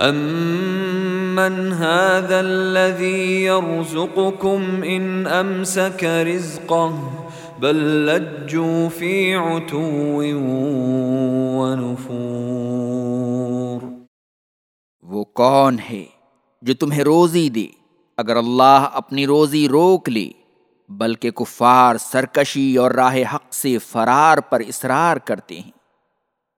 امن هذا الذي يرزقكم ان امسك رزقه بل لجوا في عتو ونفور وہ کون ہے جو تمہیں روزی دے اگر اللہ اپنی روزی روک لے بلکہ کفار سرکشی اور راہ حق سے فرار پر اصرار کرتے ہیں؟